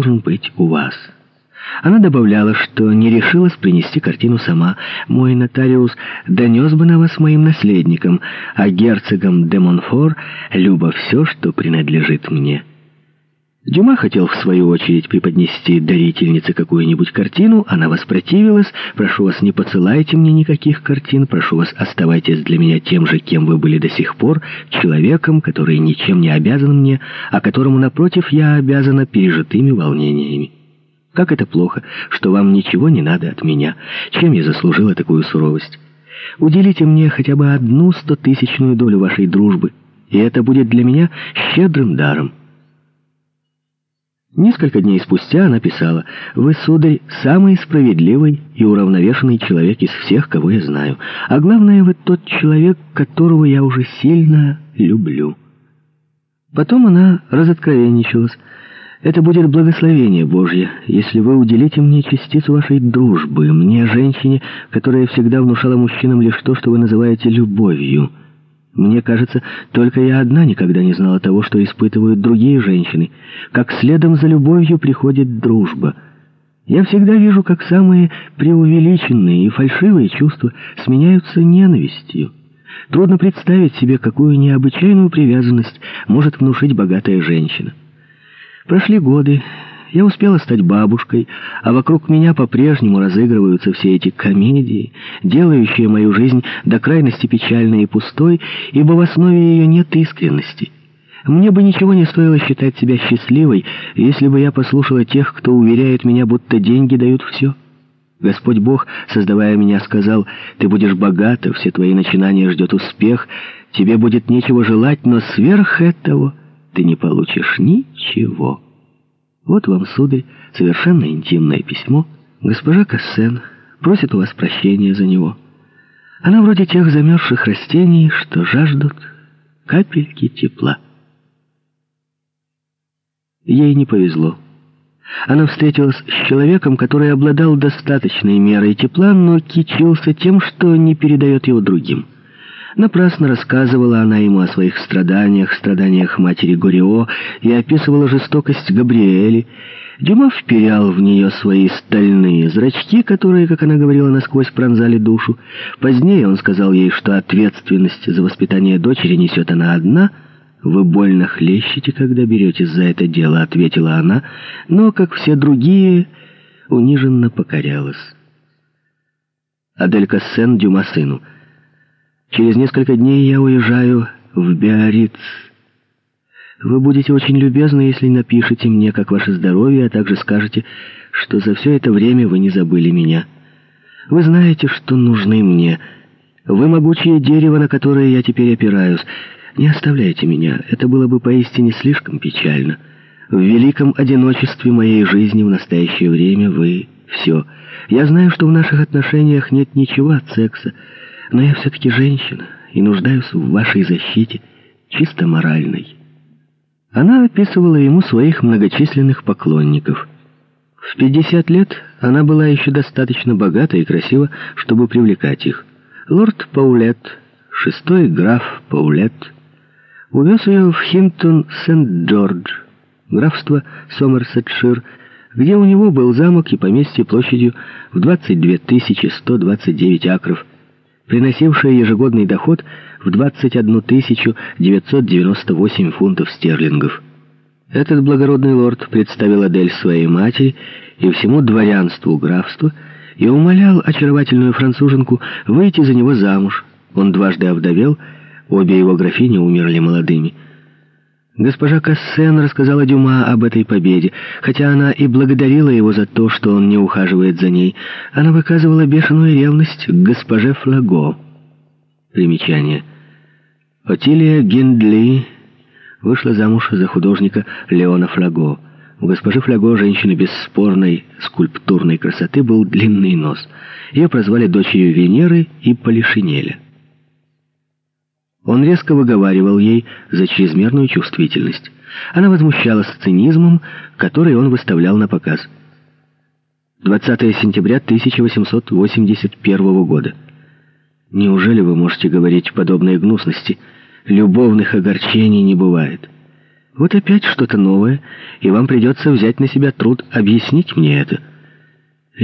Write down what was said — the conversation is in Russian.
должен быть у вас». Она добавляла, что не решилась принести картину сама. Мой нотариус донес бы на вас моим наследникам, а герцогам де Монфор любо все, что принадлежит мне». Дюма хотел, в свою очередь, преподнести дарительнице какую-нибудь картину. Она воспротивилась. «Прошу вас, не посылайте мне никаких картин. Прошу вас, оставайтесь для меня тем же, кем вы были до сих пор, человеком, который ничем не обязан мне, а которому, напротив, я обязана пережитыми волнениями». Как это плохо, что вам ничего не надо от меня. Чем я заслужила такую суровость? Уделите мне хотя бы одну стотысячную долю вашей дружбы, и это будет для меня щедрым даром. Несколько дней спустя она писала, «Вы, сударь, самый справедливый и уравновешенный человек из всех, кого я знаю. А главное, вы тот человек, которого я уже сильно люблю». Потом она разоткровенничалась. Это будет благословение Божье, если вы уделите мне частицу вашей дружбы, мне, женщине, которая всегда внушала мужчинам лишь то, что вы называете любовью. Мне кажется, только я одна никогда не знала того, что испытывают другие женщины, как следом за любовью приходит дружба. Я всегда вижу, как самые преувеличенные и фальшивые чувства сменяются ненавистью. Трудно представить себе, какую необычайную привязанность может внушить богатая женщина. Прошли годы, я успела стать бабушкой, а вокруг меня по-прежнему разыгрываются все эти комедии, делающие мою жизнь до крайности печальной и пустой, ибо в основе ее нет искренности. Мне бы ничего не стоило считать себя счастливой, если бы я послушала тех, кто уверяет меня, будто деньги дают все. Господь Бог, создавая меня, сказал, «Ты будешь богата, все твои начинания ждет успех, тебе будет нечего желать, но сверх этого...» ты не получишь ничего. Вот вам, сударь, совершенно интимное письмо. Госпожа Кассен просит у вас прощения за него. Она вроде тех замерзших растений, что жаждут капельки тепла. Ей не повезло. Она встретилась с человеком, который обладал достаточной мерой тепла, но кичился тем, что не передает его другим. Напрасно рассказывала она ему о своих страданиях, страданиях матери Горио, и описывала жестокость Габриэли. Дюма вперял в нее свои стальные зрачки, которые, как она говорила, насквозь пронзали душу. Позднее он сказал ей, что ответственность за воспитание дочери несет она одна. «Вы больно хлещете, когда беретесь за это дело», — ответила она, но, как все другие, униженно покорялась. Адель Кассен Дюма сыну — Через несколько дней я уезжаю в Биарриц. Вы будете очень любезны, если напишите мне, как ваше здоровье, а также скажете, что за все это время вы не забыли меня. Вы знаете, что нужны мне. Вы могучее дерево, на которое я теперь опираюсь. Не оставляйте меня, это было бы поистине слишком печально. В великом одиночестве моей жизни в настоящее время вы — все. Я знаю, что в наших отношениях нет ничего от секса, но я все-таки женщина и нуждаюсь в вашей защите, чисто моральной». Она описывала ему своих многочисленных поклонников. В 50 лет она была еще достаточно богата и красива, чтобы привлекать их. Лорд Паулет, шестой граф Паулет, увез ее в Хинтон Сент-Джордж, графство Сомерсетшир, где у него был замок и поместье площадью в 22 129 акров, приносившая ежегодный доход в 21 998 фунтов стерлингов. Этот благородный лорд представил Адель своей матери и всему дворянству графства и умолял очаровательную француженку выйти за него замуж. Он дважды овдовел, обе его графини умерли молодыми. Госпожа Кассен рассказала Дюма об этой победе. Хотя она и благодарила его за то, что он не ухаживает за ней, она выказывала бешеную ревность к госпоже Флаго. Примечание. Отилия Гендли вышла замуж за художника Леона Флаго. У госпожи Флаго, женщины бесспорной скульптурной красоты, был длинный нос. Ее прозвали дочерью Венеры и Полишинеля. Он резко выговаривал ей за чрезмерную чувствительность. Она возмущалась цинизмом, который он выставлял на показ. 20 сентября 1881 года. Неужели вы можете говорить подобные гнусности? Любовных огорчений не бывает. Вот опять что-то новое, и вам придется взять на себя труд объяснить мне это».